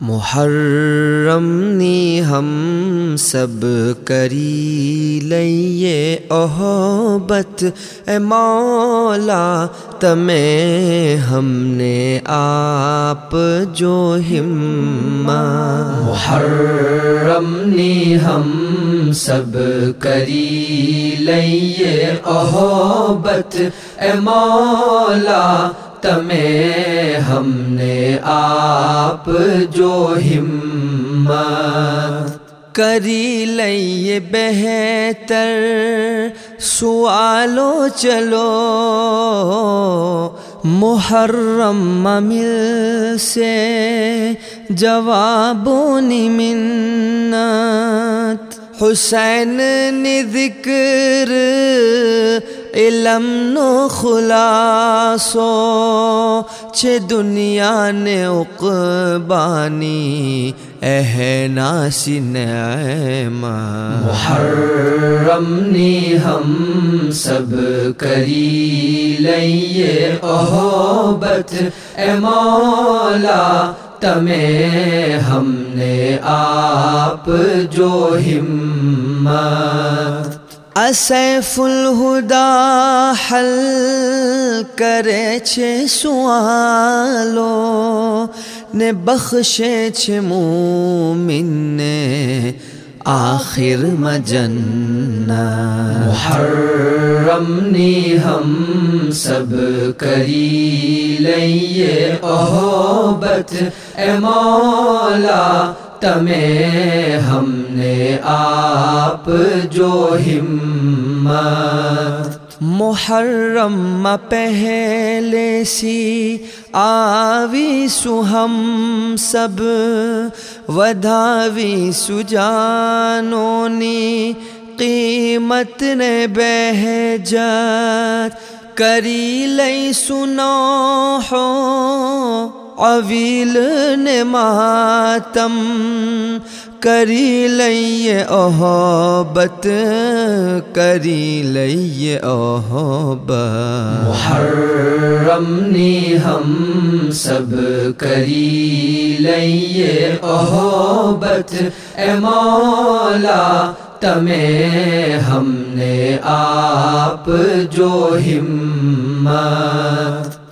محرم نی ہم سب کری لئیے احبت، اے مولا، تمہیں ہم نے آپ جو ہمہ محرم نی ہم سب کری لئیے احبت، اے مولا تمہیں ہم نے آپ جو ہمت کری لئیے بہتر سوالو چلو محرم مل سے جوابونی منت حسین نے ذکر علم نو خلاصو چھ دنیا نے اقبانی اہ ناسی نعمہ محرم نی ہم سب کری لئیے احبت، اے مولا تمہیں ہم نے آپ جو ہمت۔ اسیف الہدا حل کرے چھ سوالو، نے بخشے چھ مومن نے آخر مجن محرم نی ہم سب کری لئیے احبت، اے مولا تمہیں ہم نے آپ جو ہمت محرم پہلے سی آوی سو ہم سب، ودھاوی سجانونی قیمت نے بہجت، کری لئی سنو ہو۔ اویل نے ماتم کری لئیے احبت کری لئیے احبت۔ محرم نی ہم سب کری لئیے احبت۔ اے مولا تمہیں ہم نے آپ جو ہمت۔